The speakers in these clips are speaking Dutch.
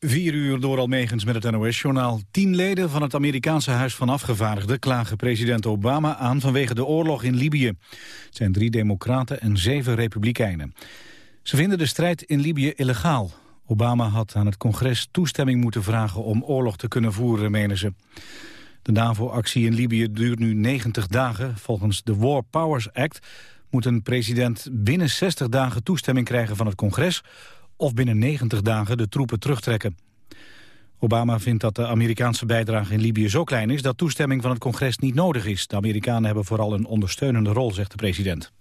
Vier uur door Almegens met het NOS-journaal. Tien leden van het Amerikaanse Huis van Afgevaardigden klagen president Obama aan vanwege de oorlog in Libië. Het zijn drie democraten en zeven republikeinen. Ze vinden de strijd in Libië illegaal. Obama had aan het congres toestemming moeten vragen om oorlog te kunnen voeren, menen ze. De NAVO-actie in Libië duurt nu 90 dagen. Volgens de War Powers Act moet een president binnen 60 dagen toestemming krijgen van het congres of binnen 90 dagen de troepen terugtrekken. Obama vindt dat de Amerikaanse bijdrage in Libië zo klein is... dat toestemming van het congres niet nodig is. De Amerikanen hebben vooral een ondersteunende rol, zegt de president.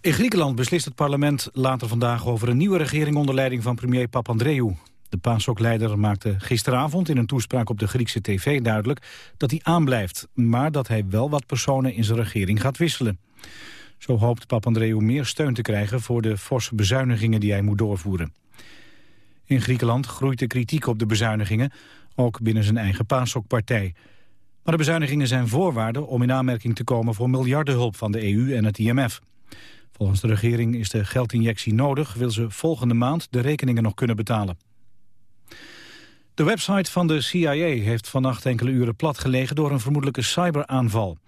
In Griekenland beslist het parlement later vandaag over een nieuwe regering onder leiding van premier Papandreou. De PASOK-leider maakte gisteravond in een toespraak op de Griekse tv duidelijk dat hij aanblijft, maar dat hij wel wat personen in zijn regering gaat wisselen. Zo hoopt Papandreou meer steun te krijgen voor de forse bezuinigingen die hij moet doorvoeren. In Griekenland groeit de kritiek op de bezuinigingen, ook binnen zijn eigen PASOK-partij. Maar de bezuinigingen zijn voorwaarden om in aanmerking te komen voor miljardenhulp van de EU en het IMF. Volgens de regering is de geldinjectie nodig, wil ze volgende maand de rekeningen nog kunnen betalen. De website van de CIA heeft vannacht enkele uren platgelegen door een vermoedelijke cyberaanval.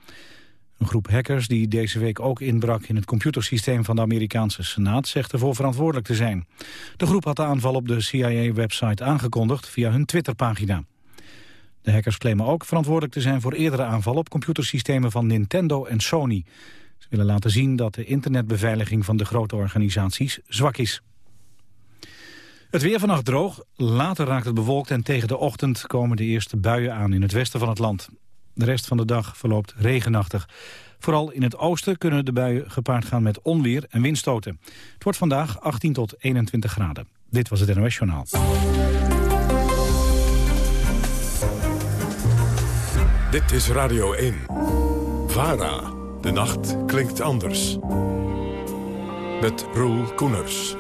Een groep hackers die deze week ook inbrak in het computersysteem van de Amerikaanse Senaat zegt ervoor verantwoordelijk te zijn. De groep had de aanval op de CIA-website aangekondigd via hun Twitterpagina. De hackers claimen ook verantwoordelijk te zijn voor eerdere aanvallen op computersystemen van Nintendo en Sony. Ze willen laten zien dat de internetbeveiliging van de grote organisaties zwak is. Het weer vannacht droog, later raakt het bewolkt en tegen de ochtend komen de eerste buien aan in het westen van het land. De rest van de dag verloopt regenachtig. Vooral in het oosten kunnen de buien gepaard gaan met onweer en windstoten. Het wordt vandaag 18 tot 21 graden. Dit was het NOS Journaal. Dit is Radio 1. VARA. De nacht klinkt anders. Met Roel Koeners.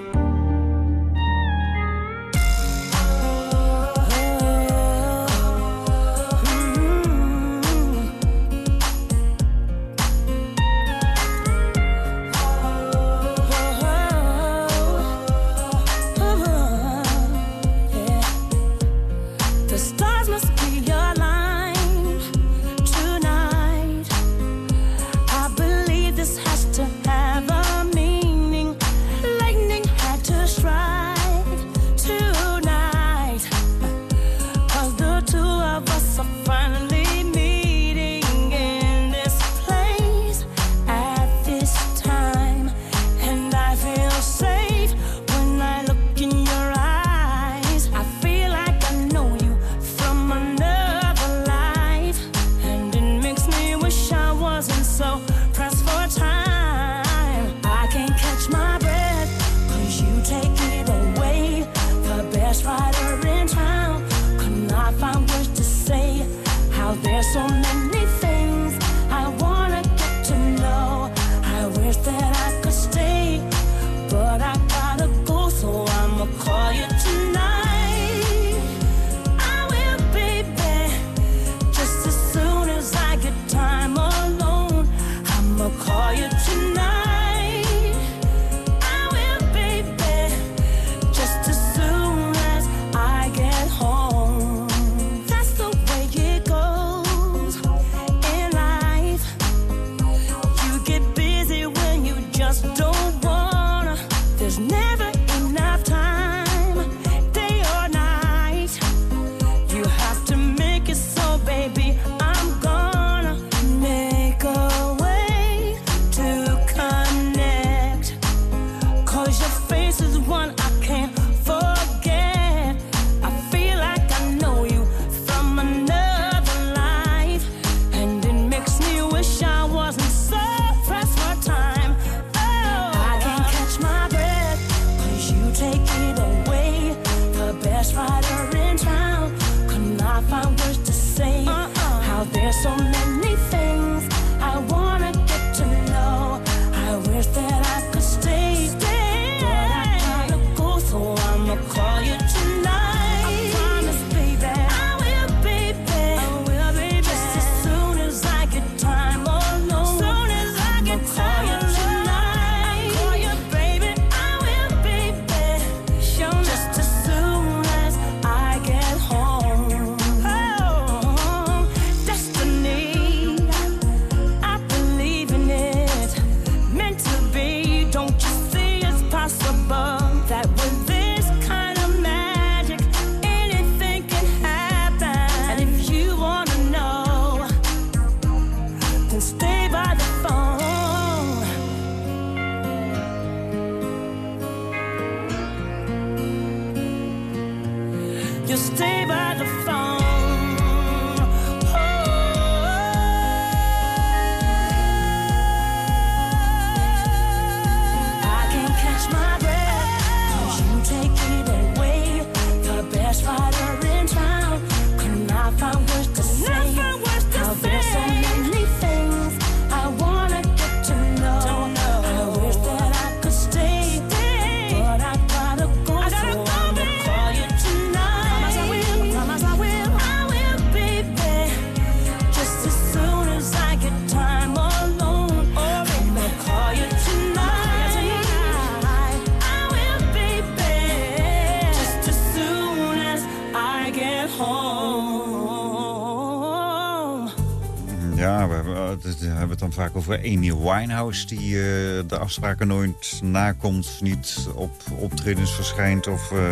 Over Amy Winehouse... die uh, de afspraken nooit nakomt, niet op optredens verschijnt... of uh,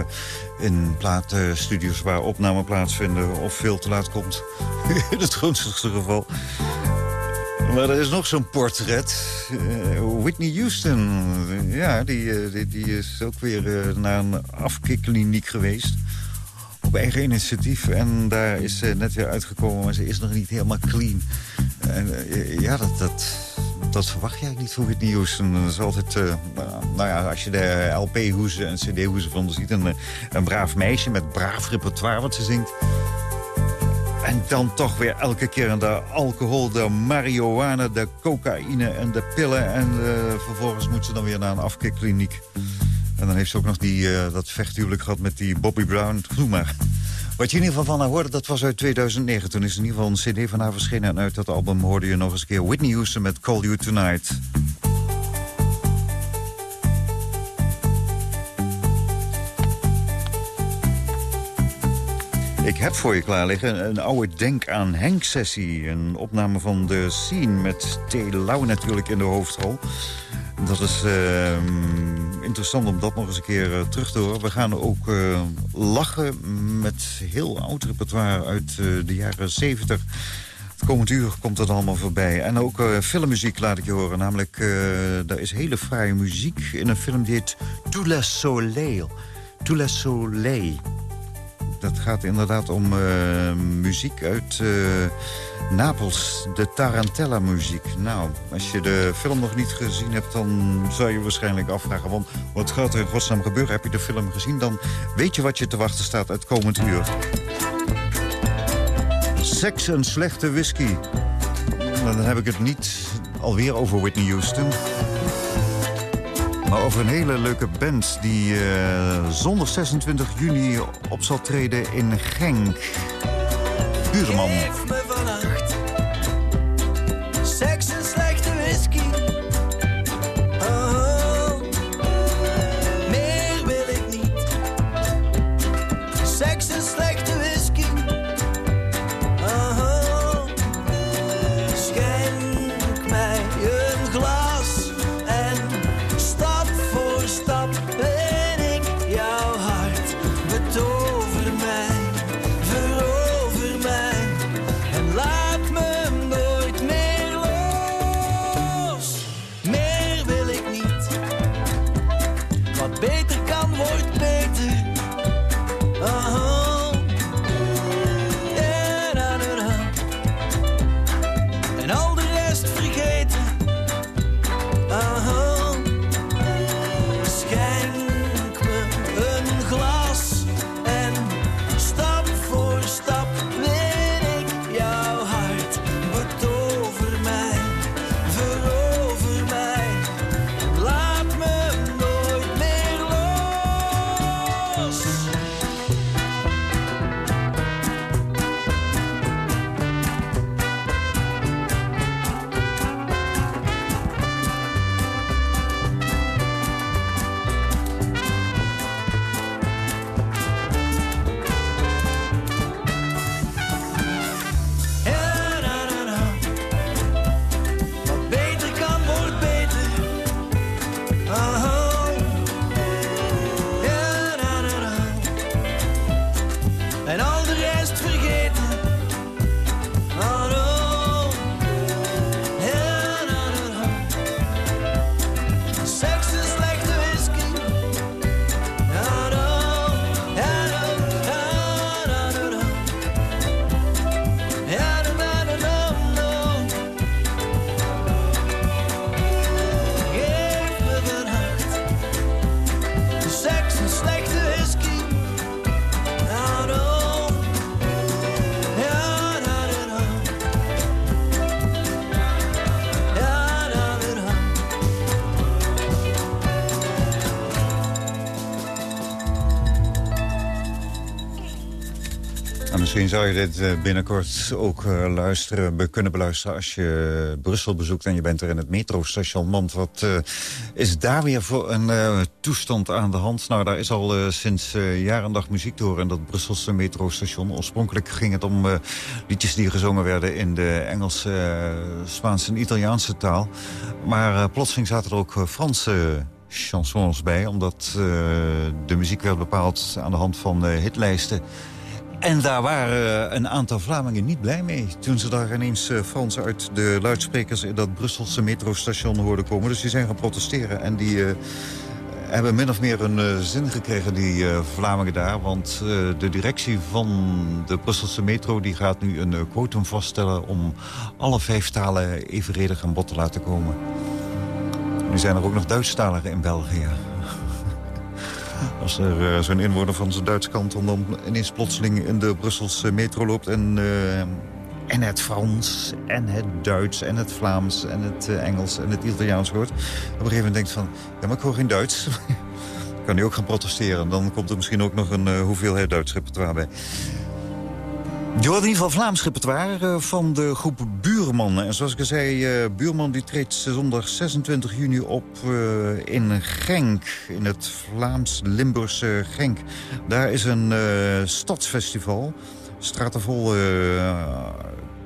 in platenstudios waar opnamen plaatsvinden of veel te laat komt. In het grootste geval. Maar er is nog zo'n portret. Uh, Whitney Houston. Ja, die, die, is ook weer naar een afkikkliniek geweest op eigen initiatief. En daar is ze net weer uitgekomen, maar ze is nog niet helemaal clean. En ja, dat, dat, dat verwacht je eigenlijk niet voor Whitney Houston. Dat is altijd, uh, nou ja, als je de LP-hoezen en CD-hoezen van ziet... Een, een braaf meisje met braaf repertoire wat ze zingt. En dan toch weer elke keer de alcohol, de marihuana, de cocaïne en de pillen. En uh, vervolgens moet ze dan weer naar een afkikkliniek. En dan heeft ze ook nog die, uh, dat vechthuwelijk gehad met die Bobby Brown. Doe maar. Wat je in ieder geval van haar hoorde, dat was uit 2009. Toen is in ieder geval een cd van haar verschenen. En uit dat album hoorde je nog eens een keer Whitney Houston met Call You Tonight. Ik heb voor je klaar liggen een oude Denk aan Henk-sessie. Een opname van de scene met T. Natuurlijk in de hoofdrol. Dat is uh, interessant om dat nog eens een keer uh, terug te horen. We gaan ook uh, lachen met heel oud repertoire uit uh, de jaren 70. Het komend uur komt dat allemaal voorbij. En ook filmmuziek laat ik je horen. Namelijk, er is hele fraaie muziek in een film die heet Tout le Soleil. Tout le Soleil. Dat gaat inderdaad om muziek uit Napels, de Tarantella-muziek. Nou, als je de film nog niet gezien hebt, dan zou je waarschijnlijk afvragen... Want wat gaat er in godsnaam gebeuren? Heb je de film gezien? Dan weet je wat je te wachten staat uit komend uur. Seks en slechte whisky. Dan heb ik het niet alweer over Whitney Houston... Maar over een hele leuke band die uh, zondag 26 juni op zal treden in Genk. Buurman. Zou je dit eh, binnenkort ook uh, luisteren, kunnen beluisteren als je Brussel bezoekt en je bent er in het metrostation. Want wat is daar weer voor een toestand aan de hand? Nou, daar is al sinds jaar en dag muziek door in dat Brusselse metrostation. Oorspronkelijk ging het om liedjes die gezongen werden in de Engelse, Spaanse en Italiaanse taal. Maar plotseling zaten er ook Franse chansons bij, omdat de muziek werd bepaald aan de hand van hitlijsten. En daar waren een aantal Vlamingen niet blij mee... toen ze daar ineens eh, Frans uit de luidsprekers... in dat Brusselse metrostation hoorden komen. Dus die zijn gaan protesteren en die... Uh, hebben min of meer een zin gekregen, die Vlamingen daar. Want de directie van de Brusselse metro die gaat nu een quotum vaststellen... om alle vijf talen evenredig aan bod te laten komen. Nu zijn er ook nog Duitsstaligen in België. Als er uh, zo'n inwoner van zijn Duitse kant dan ineens plotseling in de Brusselse metro loopt... en, uh, en het Frans en het Duits en het Vlaams en het uh, Engels en het Italiaans hoort... op een gegeven moment denkt van, ja, maar ik hoor geen Duits. kan hij ook gaan protesteren. Dan komt er misschien ook nog een hoeveelheid Duits repertoire bij. Je hoort in ieder geval Vlaams repertoire eh, van de groep Buurman. En zoals ik al zei, uh, Buurman die treedt zondag 26 juni op uh, in Genk. In het Vlaams-Limburgse Genk. Daar is een stadsfestival. Straten vol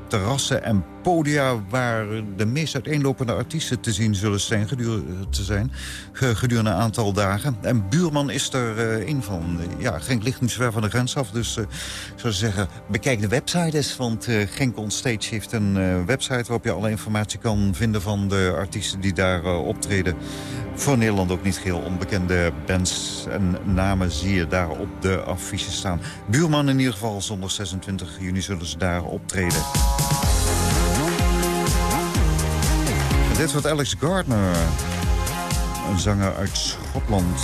terrassen en podia waar de meest uiteenlopende artiesten te zien zullen zijn gedurende, te zijn, een aantal dagen. En Buurman is er uh, een van. Ja, Genk ligt niet ver van de grens af, dus uh, ik zou zeggen, bekijk de website eens. Want uh, Genk On Stage heeft een website waarop je alle informatie kan vinden van de artiesten die daar optreden. Voor Nederland ook niet geheel onbekende bands en namen zie je daar op de affiche staan. Buurman in ieder geval, zondag 26 juni zullen ze daar optreden. Dit wordt Alex Gardner, een zanger uit Schotland.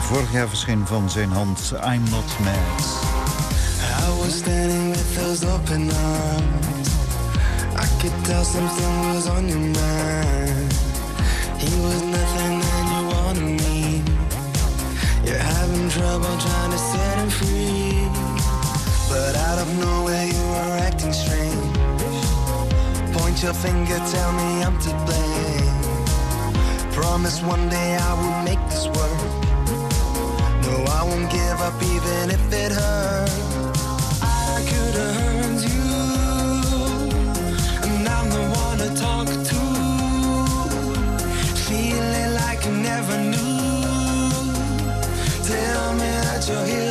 Vorig jaar verscheen van zijn hand I'm Not Mad. I was standing with those open arms I could tell something was on your mind He was nothing and you wanted me You're having trouble trying to set him free But out of nowhere you are acting strange. Point your finger, tell me I'm to blame. Promise one day I will make this work. No, I won't give up even if it hurts. I could have hurt you And I'm the one to talk to. Feeling like you never knew. Tell me that you're here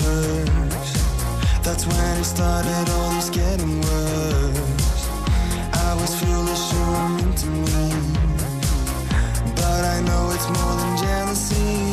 first. That's when it started, all this getting worse. I was foolish, you were mean to me. But I know it's more than jealousy.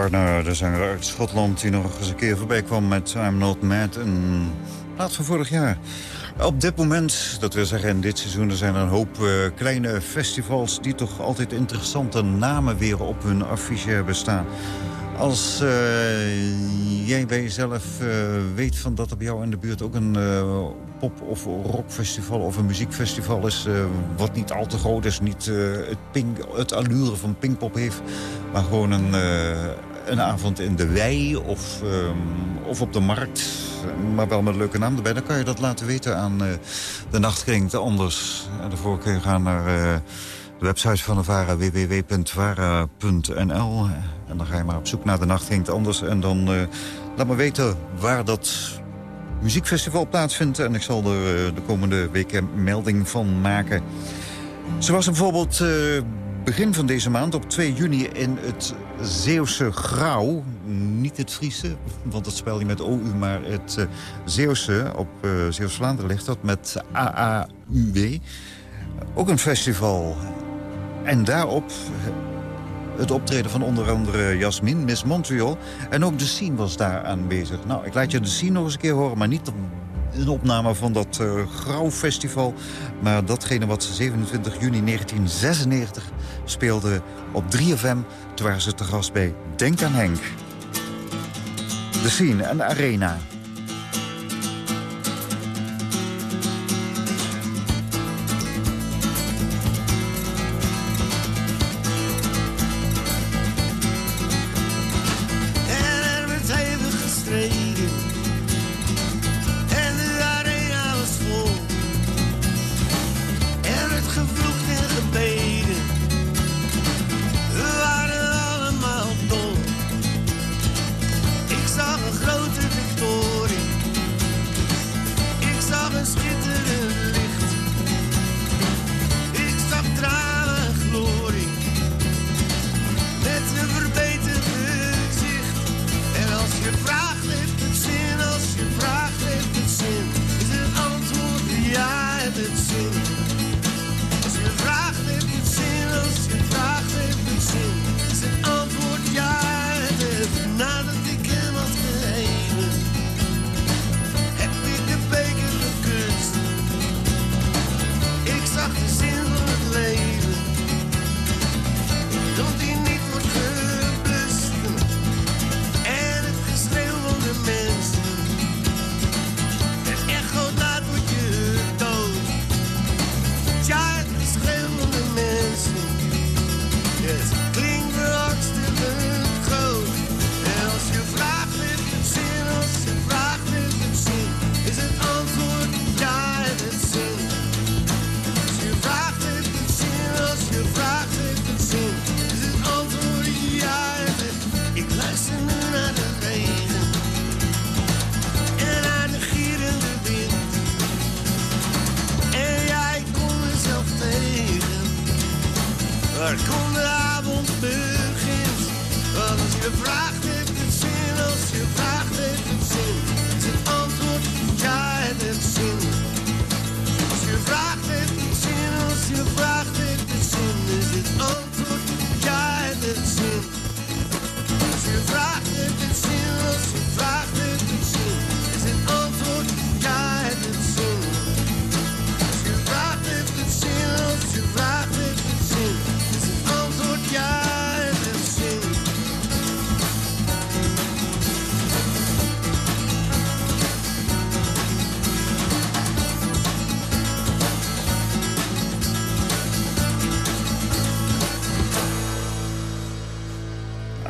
Gardner, de zanger uit Schotland... die nog eens een keer voorbij kwam met I'm Not Mad. Een plaat van vorig jaar. Op dit moment, dat wil zeggen in dit seizoen... er zijn er een hoop uh, kleine festivals... die toch altijd interessante namen weer op hun affiche hebben staan. Als uh, jij bij jezelf uh, weet van dat er bij jou in de buurt ook een pop- of rockfestival of een muziekfestival is... Wat niet al te groot is, niet het, het allure van Pinkpop heeft... maar gewoon een, een avond in de wei of, um, of op de markt... maar wel met een leuke naam erbij... dan kan je dat laten weten aan de Nacht Klinkt Anders. En daarvoor kun je gaan naar de website van de VARA, www.vara.nl. En dan ga je maar op zoek naar de Nacht Klinkt Anders... en dan laat me weten waar dat muziekfestival plaatsvindt. En ik zal er eh, de komende weken melding van maken. Zoals bijvoorbeeld uh, begin van deze maand op 2 juni in het Zeeuwse Grauw. Niet het Friese, want dat spel je met OU, maar het uh, Zeeuwse. Op uh, Zeeuws-Vlaanderen ligt dat met AAUW. Ook een festival. En daarop het optreden van onder andere Jasmin, Miss Montreal. En ook de scene was daar aanwezig. Nou, ik laat je de scene nog eens een keer horen, maar niet een opname van dat uh, Grauw Festival. Maar datgene wat 27 juni 1996 speelde op 3FM. Toen waren ze te gast bij Denk aan Henk. De scene en de arena.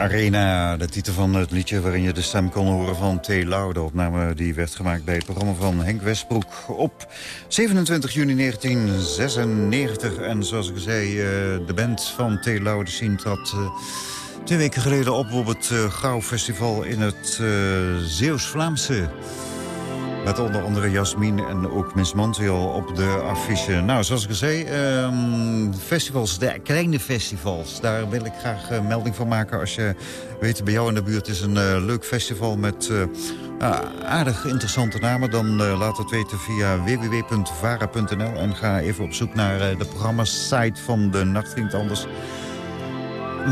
Arena, de titel van het liedje waarin je de stem kon horen van T. Lauw. De opname die werd gemaakt bij het programma van Henk Westbroek op 27 juni 1996. En zoals ik zei, eh, de band van T. Lauw, de trad uh, twee weken geleden op op het uh, Gauw Festival in het Zeeuws-Vlaamse. Met onder andere Jasmin en ook Miss Montreal op de affiche. Nou, zoals ik al zei, um, festivals, de kleine festivals. Daar wil ik graag uh, melding van maken. Als je weet, bij jou in de buurt is een uh, leuk festival met uh, aardig interessante namen. Dan laat het weten via www.vara.nl. En ga even op zoek naar de programma-site van de Nachtvriend Anders.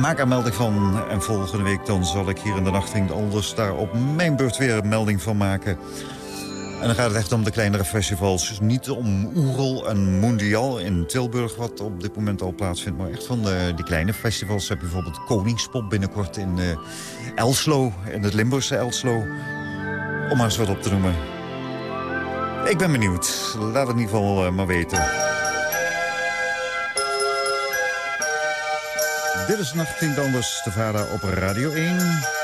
maak er melding van. En volgende week dan zal ik hier in de nacht anders daar op mijn beurt weer een melding van maken. En dan gaat het echt om de kleinere festivals. Dus niet om Oerol en Mondial in Tilburg, wat op dit moment al plaatsvindt. Maar echt van de, die kleine festivals. Je bijvoorbeeld Koningspop binnenkort in uh, Elslo, in het Limburgse Elslo. Om maar eens wat op te noemen. Ik ben benieuwd. Laat het in ieder geval uh, maar weten. Dit is Nacht Anders, de vader op Radio 1.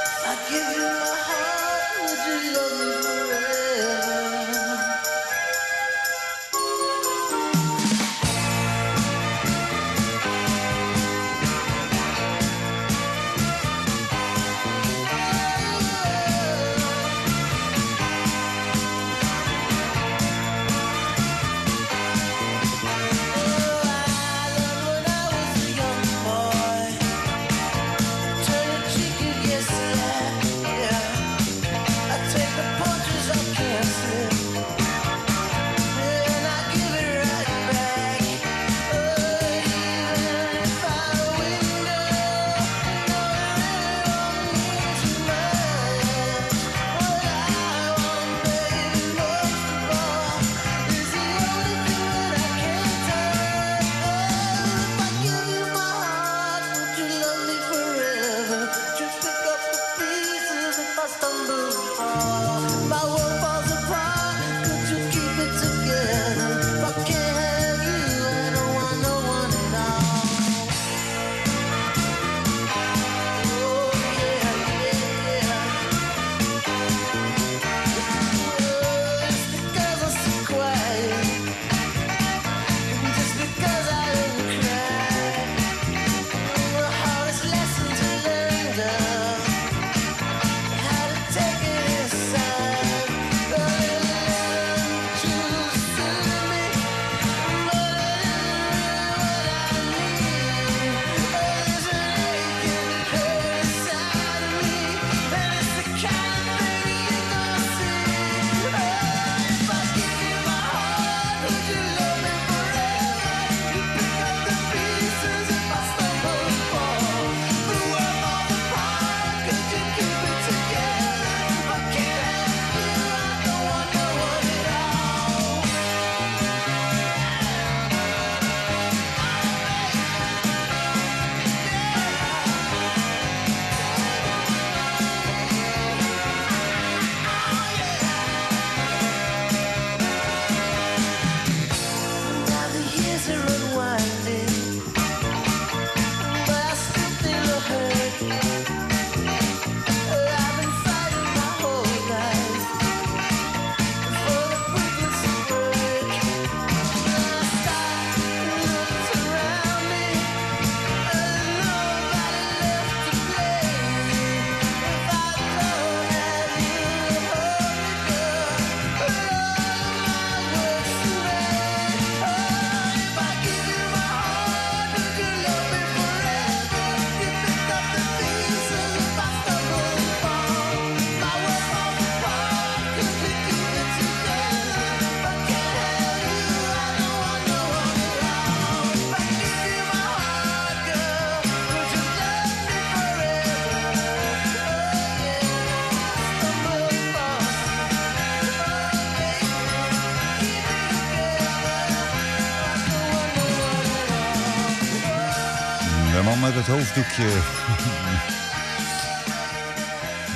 Hoofddoekje.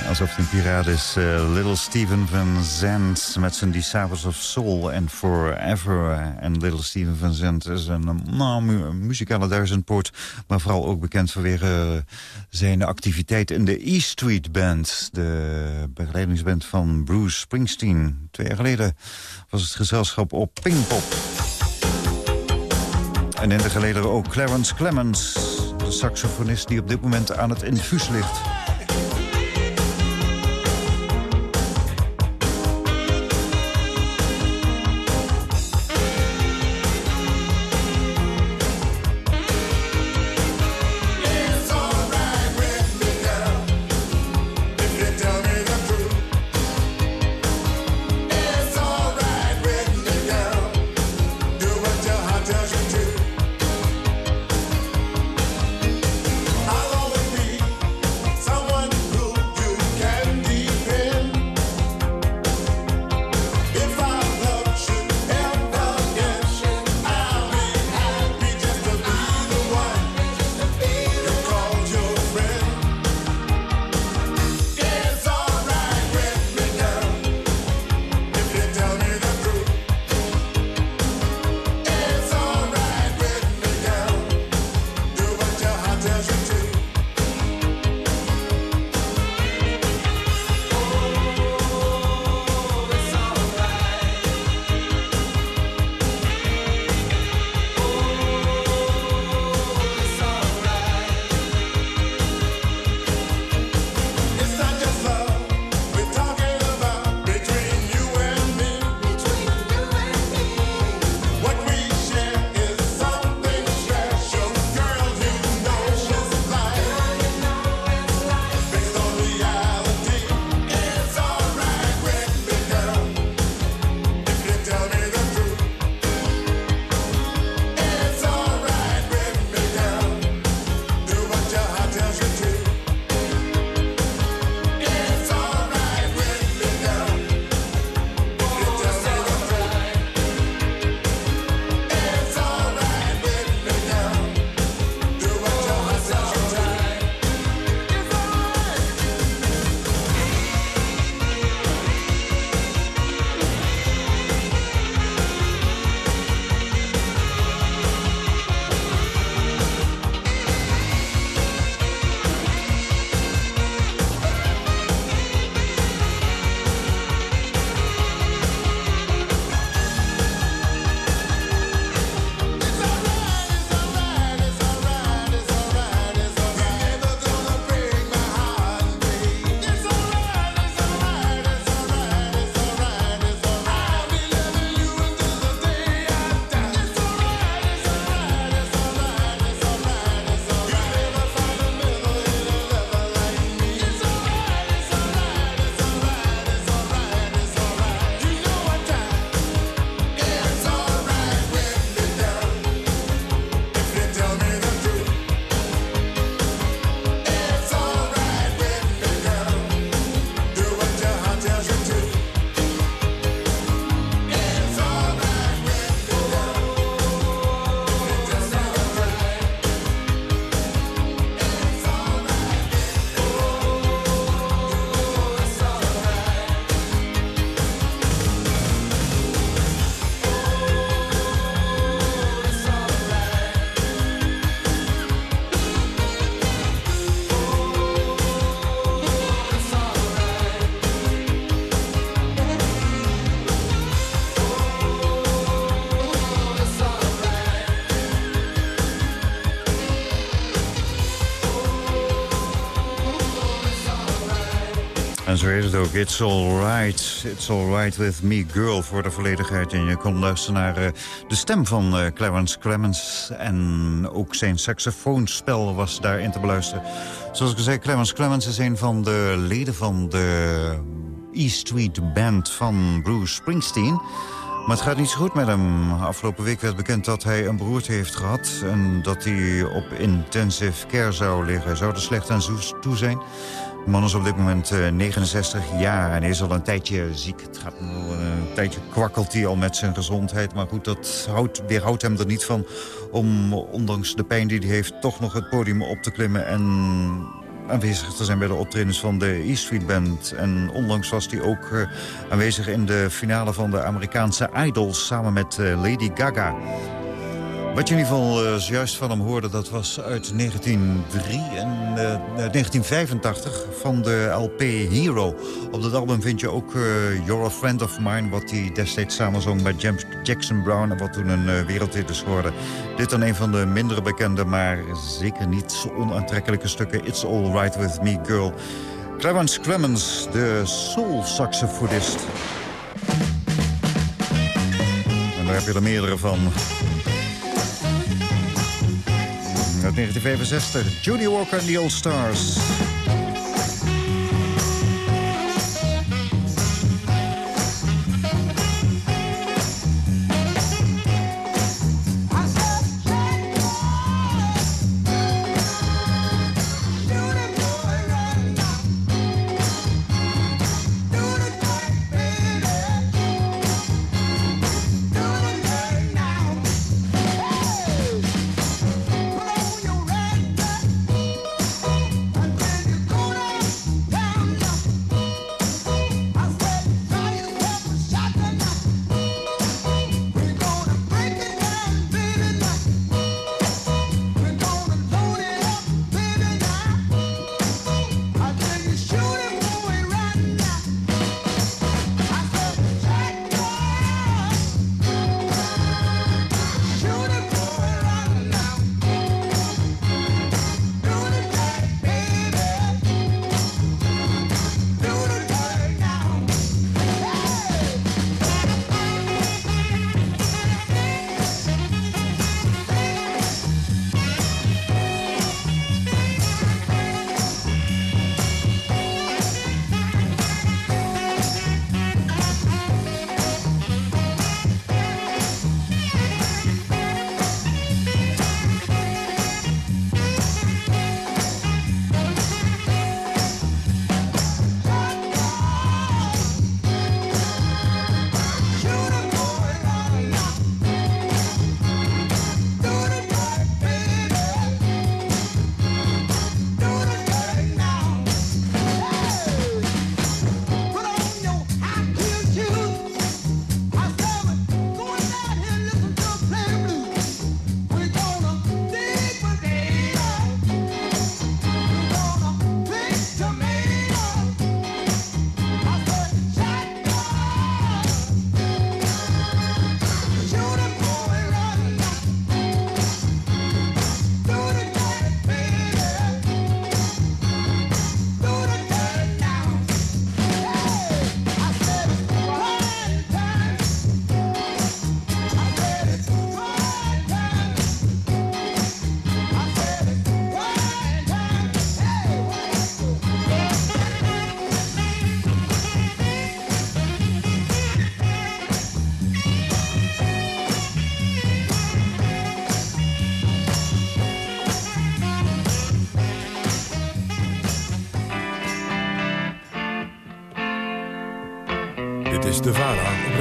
Alsof het een piraat is. Uh, Little Steven Van Zandt met zijn Disciples of Soul and Forever. En Little Steven Van Zandt is een nou, muzikale duizendpoort. Maar vooral ook bekend vanwege zijn activiteit in de E Street Band. De begeleidingsband van Bruce Springsteen. Twee jaar geleden was het gezelschap op Pinkpop. En in de geleden ook Clarence Clemens saxofonist die op dit moment aan het infuus ligt. Zo is het ook. It's alright. It's alright with me, girl, voor de volledigheid. En je kon luisteren naar uh, de stem van uh, Clarence Clemens. En ook zijn saxofoonspel was daarin te beluisteren. Zoals ik zei, Clarence Clemens is een van de leden van de E Street Band van Bruce Springsteen. Maar het gaat niet zo goed met hem. Afgelopen week werd bekend dat hij een beroerte heeft gehad... en dat hij op intensive care zou liggen. Zou er slecht aan toe zijn. De man is op dit moment 69 eh, jaar en is al een tijdje ziek. Het gaat al een tijdje kwakkelt hij al met zijn gezondheid. Maar goed, dat houdt, weerhoudt hem er niet van om, ondanks de pijn die hij heeft... toch nog het podium op te klimmen en aanwezig te zijn bij de optredens van de E Street Band. En onlangs was hij ook uh, aanwezig in de finale van de Amerikaanse Idols... samen met Lady Gaga. Wat je in ieder geval uh, zojuist van hem hoorde, dat was uit 1903 en, uh, 1985 van de LP Hero. Op dat album vind je ook You're a Friend of Mine... wat hij destijds samen zong met James Jackson Brown... en wat toen een wereldhit is geworden. Dit dan een van de mindere bekende, maar zeker niet zo onaantrekkelijke stukken. It's All Right With Me Girl. Clarence Clemens, de soul-saxofonist. En daar heb je er meerdere van... 1965. Judy Walker en the All Stars.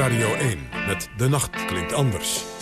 Radio 1 met De Nacht Klinkt Anders.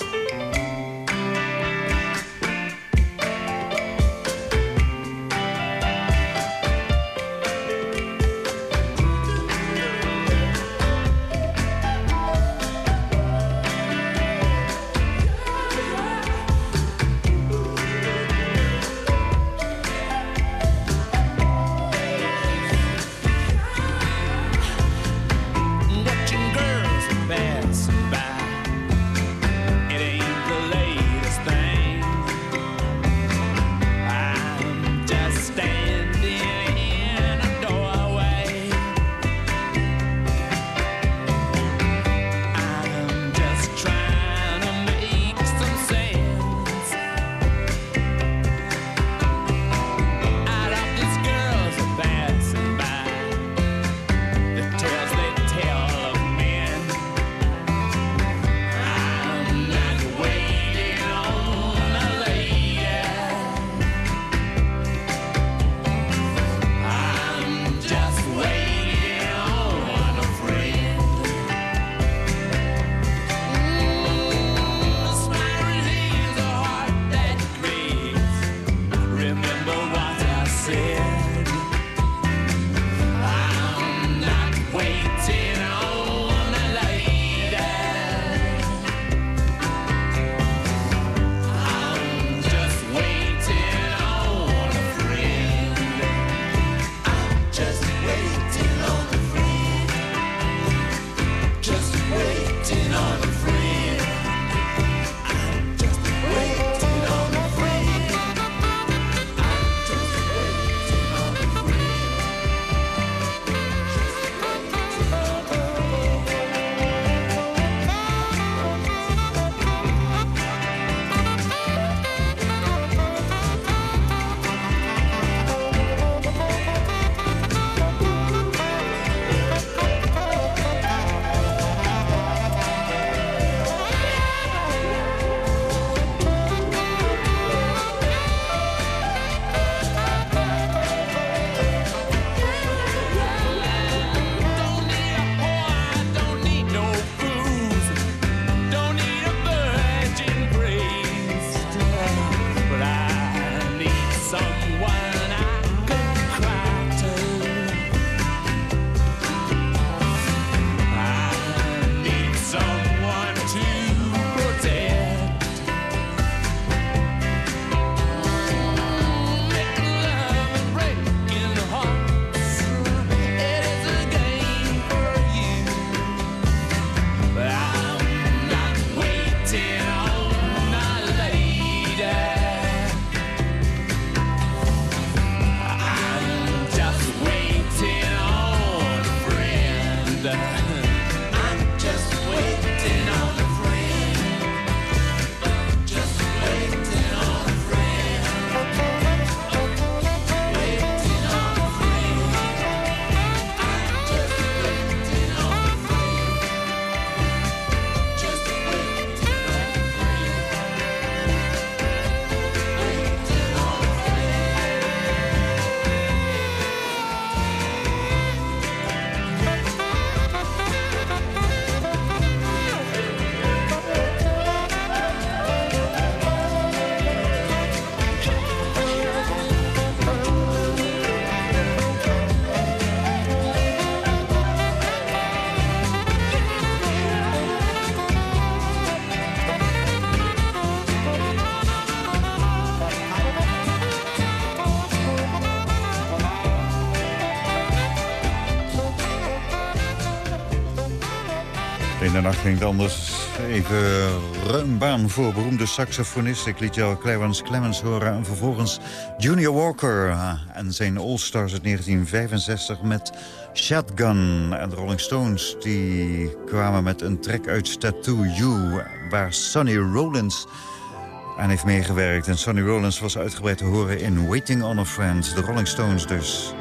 Klinkt anders. Even ruim baan voor beroemde saxofonist. Ik liet jou Clarence Clemens horen. En vervolgens Junior Walker en zijn All-Stars uit 1965 met Shotgun. En de Rolling Stones die kwamen met een track uit Tattoo You... waar Sonny Rollins aan heeft meegewerkt. En Sonny Rollins was uitgebreid te horen in Waiting on a Friend. De Rolling Stones dus.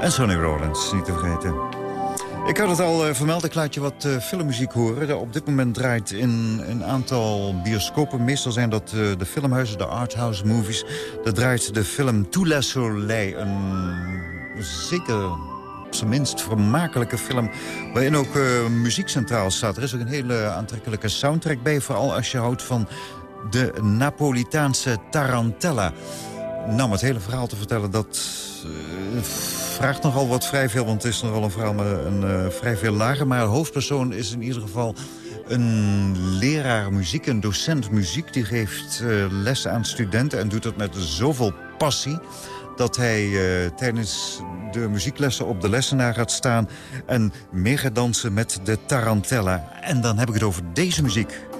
En Sonny Rollins, niet te vergeten. Ik had het al uh, vermeld, ik laat je wat uh, filmmuziek horen. op dit moment draait in een aantal bioscopen... meestal zijn dat uh, de filmhuizen, de arthouse movies... daar draait de film Tout la Soleil. Een zeker op zijn minst vermakelijke film... waarin ook muziek centraal staat. Er is ook een hele aantrekkelijke soundtrack bij... vooral als je houdt van de Napolitaanse Tarantella. Nou, het hele verhaal te vertellen, dat vraagt nogal wat vrij veel, want het is nogal een verhaal met een uh, vrij veel lager. Maar de hoofdpersoon is in ieder geval een leraar muziek, een docent muziek. Die geeft uh, les aan studenten en doet dat met zoveel passie dat hij tijdens de muzieklessen op de lessenaar gaat staan... en mee gaat dansen met de tarantella. En dan heb ik het over deze muziek.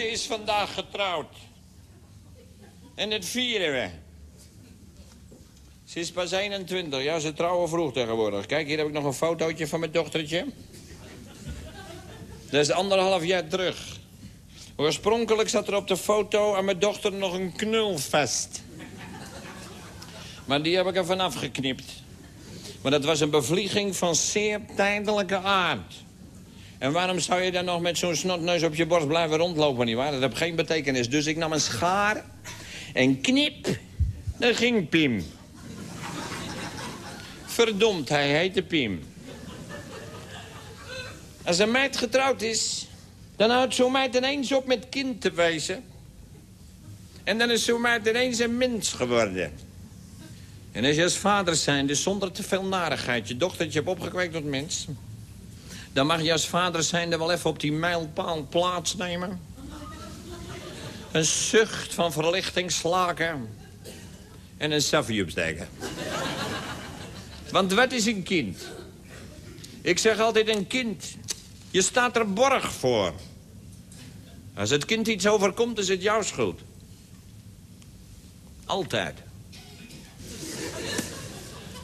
Is vandaag getrouwd. En het vieren we. Ze is pas 21. Ja, ze trouwen vroeg tegenwoordig. Kijk, hier heb ik nog een fotootje van mijn dochtertje. Dat is anderhalf jaar terug. Oorspronkelijk zat er op de foto aan mijn dochter nog een knulvest. Maar die heb ik er vanaf geknipt. Maar dat was een bevlieging van zeer tijdelijke aard. En waarom zou je dan nog met zo'n snotneus op je borst blijven rondlopen, nietwaar? Dat heeft geen betekenis. Dus ik nam een schaar en knip, dan ging Piem. Verdomd, hij heette Piem. Als een meid getrouwd is, dan houdt zo'n meid ineens op met kind te wijzen. En dan is zo'n meid ineens een mens geworden. En als je als vader zijn, dus zonder te veel narigheid... je dochtertje hebt opgekweekt tot mens... Dan mag je als vader zijnde wel even op die mijlpaal plaatsnemen. Een zucht van verlichting slaken. En een saffie opsteken. Want wat is een kind? Ik zeg altijd een kind. Je staat er borg voor. Als het kind iets overkomt, is het jouw schuld. Altijd.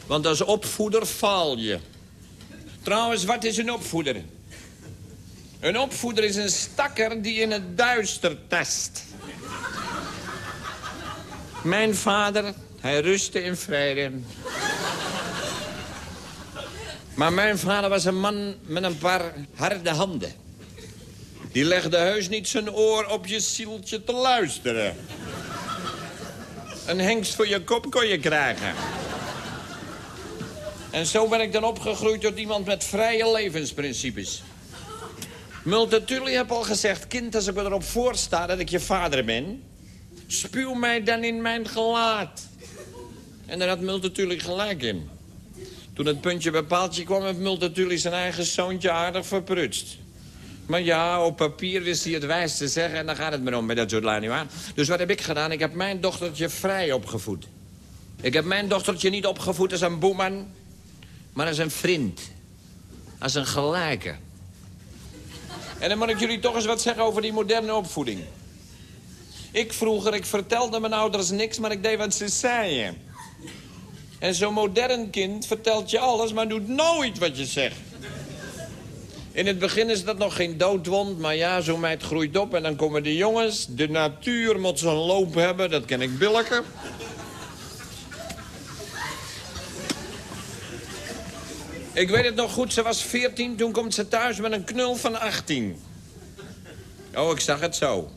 Want als opvoeder faal je. Trouwens, wat is een opvoeder? Een opvoeder is een stakker die in het duister test. Mijn vader, hij rustte in vrede. Maar mijn vader was een man met een paar harde handen. Die legde heus niet zijn oor op je zieltje te luisteren. Een hengst voor je kop kon je krijgen. En zo ben ik dan opgegroeid tot iemand met vrije levensprincipes. Multatuli heb al gezegd, kind, als ik me erop voorsta dat ik je vader ben... spuw mij dan in mijn gelaat. En daar had Multatuli gelijk in. Toen het puntje bij paaltje kwam, heeft Multatuli zijn eigen zoontje aardig verprutst. Maar ja, op papier wist hij het wijs te zeggen... en dan gaat het me om met dat soort lui. Dus wat heb ik gedaan? Ik heb mijn dochtertje vrij opgevoed. Ik heb mijn dochtertje niet opgevoed als een boeman... maar als een vriend. Als een gelijke. En dan moet ik jullie toch eens wat zeggen over die moderne opvoeding. Ik vroeger, ik vertelde mijn ouders niks, maar ik deed wat ze zeiden. En zo'n modern kind vertelt je alles, maar doet nooit wat je zegt. In het begin is dat nog geen doodwond, maar ja, zo'n meid groeit op... en dan komen de jongens. De natuur moet zo'n loop hebben, dat ken ik billijker. Ik weet het nog goed, ze was 14, toen komt ze thuis met een knul van 18. Oh, ik zag het zo.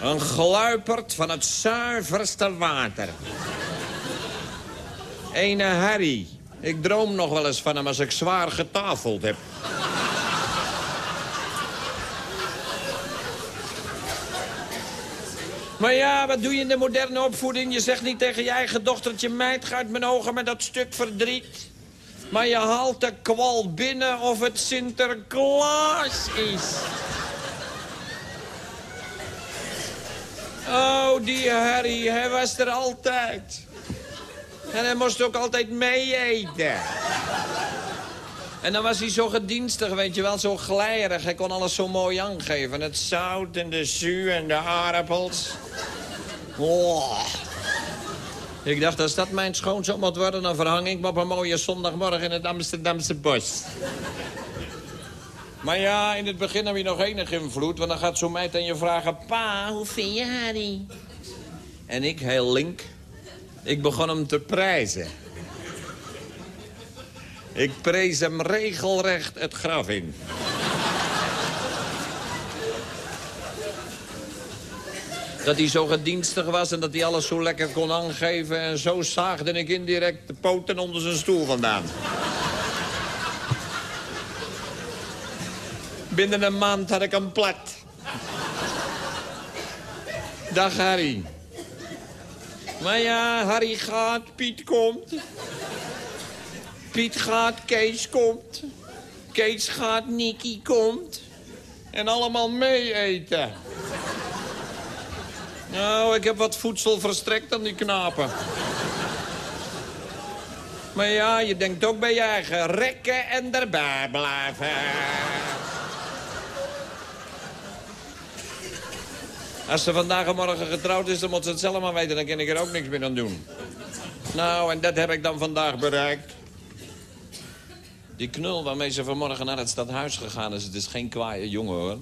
Een gluiperd van het zuiverste water. Ene Harry. Ik droom nog wel eens van hem als ik zwaar getafeld heb. Maar ja, wat doe je in de moderne opvoeding? Je zegt niet tegen je eigen dochtertje... meid, ga uit mijn ogen met dat stuk verdriet. Maar je haalt de kwal binnen of het Sinterklaas is. Oh, die Harry, hij was er altijd. En hij moest ook altijd mee eten. En dan was hij zo gedienstig, weet je wel, zo glijerig. Hij kon alles zo mooi aangeven. Het zout en de zuur en de aardappels. Oh. Ik dacht, als dat mijn schoonzoon moet worden... dan verhang ik me op een mooie zondagmorgen in het Amsterdamse bos. Maar ja, in het begin heb je nog enig invloed... want dan gaat zo'n meid aan je vragen... Pa, hoe vind je Harry? En ik, heel link, ik begon hem te prijzen. Ik prees hem regelrecht het graf in. Dat hij zo gedienstig was en dat hij alles zo lekker kon aangeven... en zo zaagde ik indirect de poten onder zijn stoel vandaan. Binnen een maand had ik hem plat. Dag Harry. Maar ja, Harry gaat, Piet komt. Piet gaat, Kees komt. Kees gaat, Nicky komt. En allemaal mee eten. Nou, ik heb wat voedsel verstrekt aan die knapen. Maar ja, je denkt ook bij je eigen rekken en erbij blijven. Als ze vandaag en morgen getrouwd is, dan moet ze het zelf maar weten. Dan kan ik er ook niks meer aan doen. Nou, en dat heb ik dan vandaag bereikt. Die knul waarmee ze vanmorgen naar het stadhuis gegaan is... het is geen kwaaie jongen, hoor.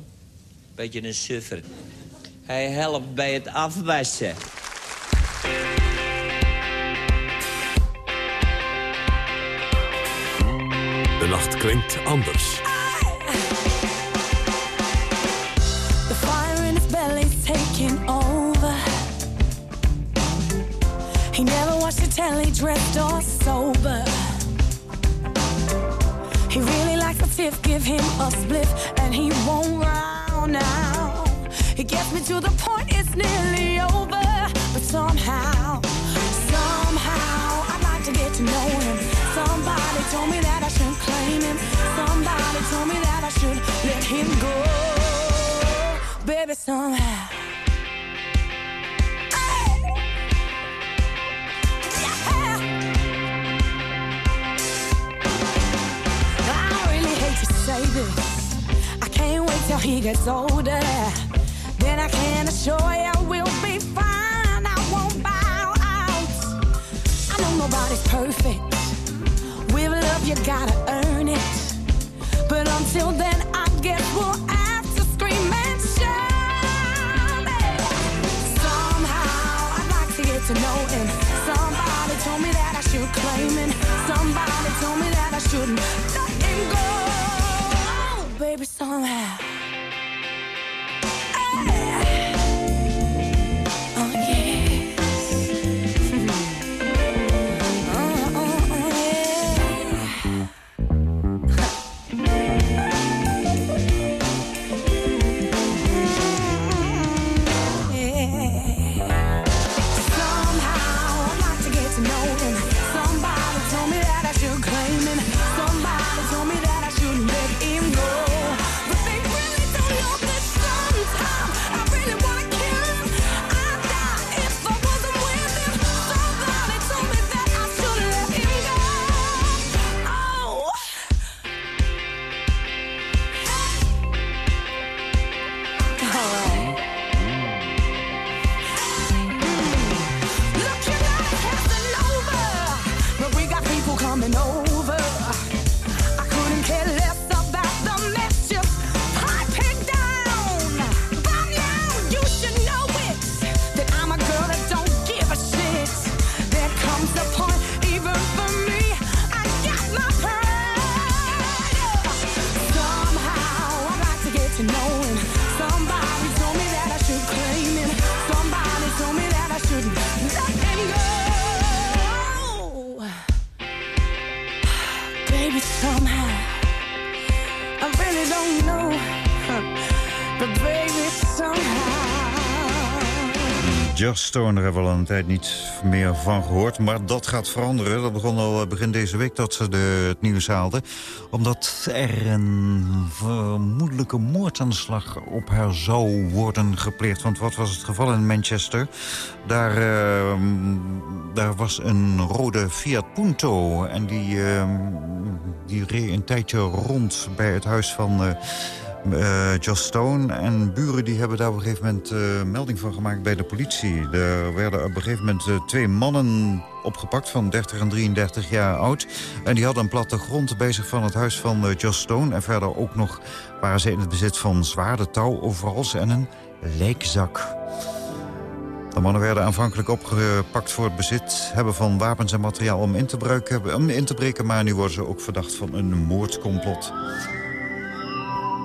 Beetje een suffer. Hij helpt bij het afwassen. De nacht klinkt anders. The fire in his belly's taking over. He never watched the telly, dressed or sober. He really likes a fifth, give him a spliff, and he won't round now. He gets me to the point, it's nearly over, but somehow, somehow, I'd like to get to know him. Somebody told me that I shouldn't claim him. Somebody told me that I should let him go. baby, somehow. Hey! Yeah! I really hate to say this. I can't wait till he gets older. Then I can assure you we'll be fine. I won't bow out. I know nobody's perfect. With love, you gotta earn it. But until then, I guess we'll have to scream and shout. Somehow, I'd like to get to know him. Somebody told me that I should claim him. Somebody told me that I shouldn't let him go. Oh, baby, somehow. Just Stone, daar hebben we al een tijd niet meer van gehoord. Maar dat gaat veranderen. Dat begon al begin deze week dat ze de, het nieuws haalden. Omdat er een vermoedelijke moordaanslag op haar zou worden gepleegd. Want wat was het geval in Manchester? Daar, eh, daar was een rode Fiat Punto. En die, eh, die reed een tijdje rond bij het huis van... eh, Joss Stone en buren die hebben daar op een gegeven moment eh, melding van gemaakt bij de politie. Er werden op een gegeven moment eh, twee mannen opgepakt van 30 en 33 jaar oud. En die hadden een platte grond bij zich van het huis van Joss Stone. En verder ook nog waren ze in het bezit van zwaarde touw overals en een lijkzak. De mannen werden aanvankelijk opgepakt voor het bezit hebben van wapens en materiaal om in te, om in te breken. Maar nu worden ze ook verdacht van een moordcomplot.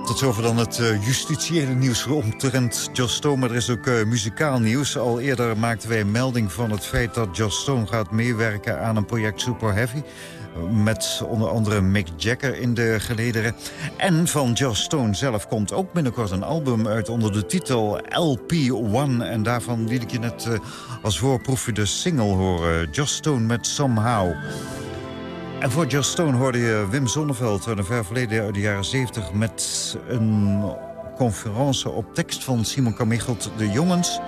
Tot zover dan het eh, justitiële nieuws omtrent Joss Stone. Maar er is ook eh, muzikaal nieuws. Al eerder maakten wij melding van het feit dat Joss Stone gaat meewerken aan een project Super Heavy. Met onder andere Mick Jagger in de gelederen. En van Joss Stone zelf komt ook binnenkort een album uit onder de titel LP1. En daarvan liet ik je net eh, als voorproefje de single horen. Joss Stone met Somehow. En voor Joss Stone hoorde je Wim Zonneveld uit een ver verleden uit de jaren 70... met een conferentie op tekst van Simon Kamichelt De Jongens.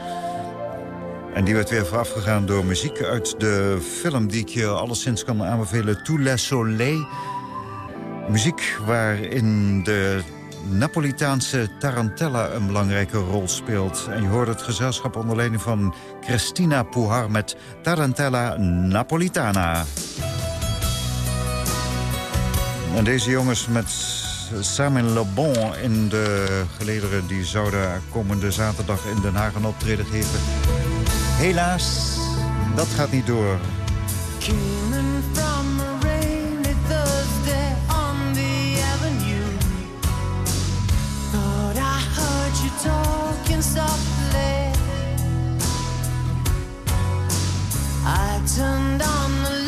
En die werd weer voorafgegaan door muziek uit de film... die ik je alleszins kan aanbevelen, Tout le Soleil. Muziek waarin de Napolitaanse Tarantella een belangrijke rol speelt. En je hoort het gezelschap onder leiding van Christina Puhar met Tarantella Napolitana. En deze jongens met Samuel Le Bon in de gelederen... die zouden komende zaterdag in Den Haag een optreden geven. Helaas, dat gaat niet door. Talking softly. I turned on the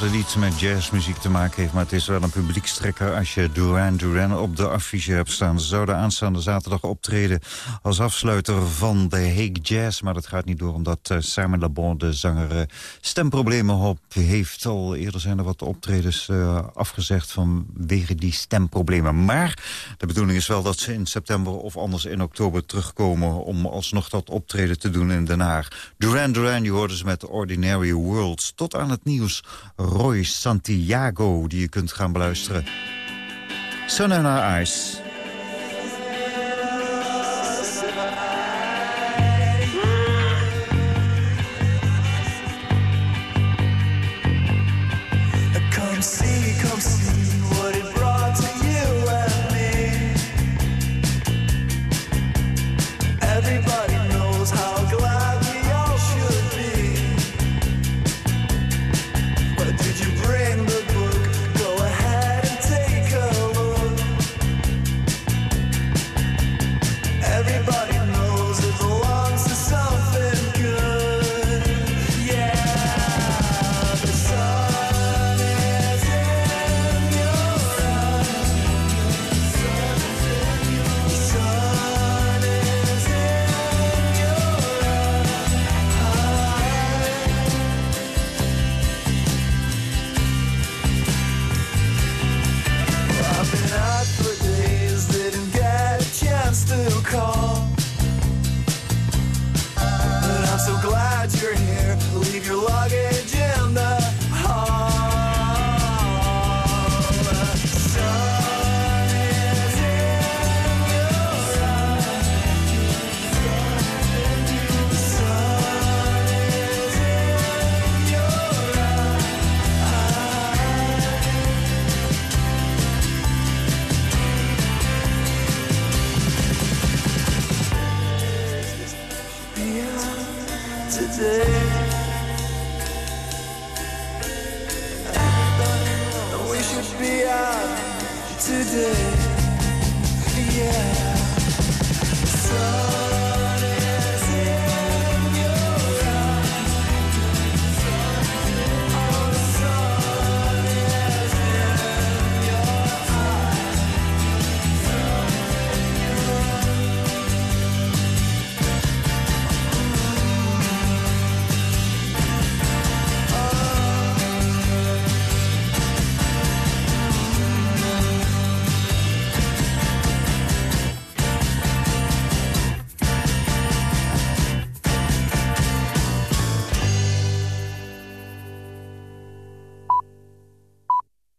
dat het iets met jazzmuziek te maken heeft... maar het is wel een publiekstrekker als je Duran Duran op de affiche hebt staan. Ze zouden aanstaande zaterdag optreden als afsluiter van de Hague Jazz... maar dat gaat niet door omdat uh, Simon Le Bon, de zanger, uh, stemproblemen op heeft. Al eerder zijn er wat optredens uh, afgezegd vanwege die stemproblemen. Maar de bedoeling is wel dat ze in september of anders in oktober terugkomen... om alsnog dat optreden te doen in Den Haag. Duran Duran, je hoorde ze met Ordinary Worlds. Tot aan het nieuws Roy Santiago, die je kunt gaan beluisteren. Sun in Our.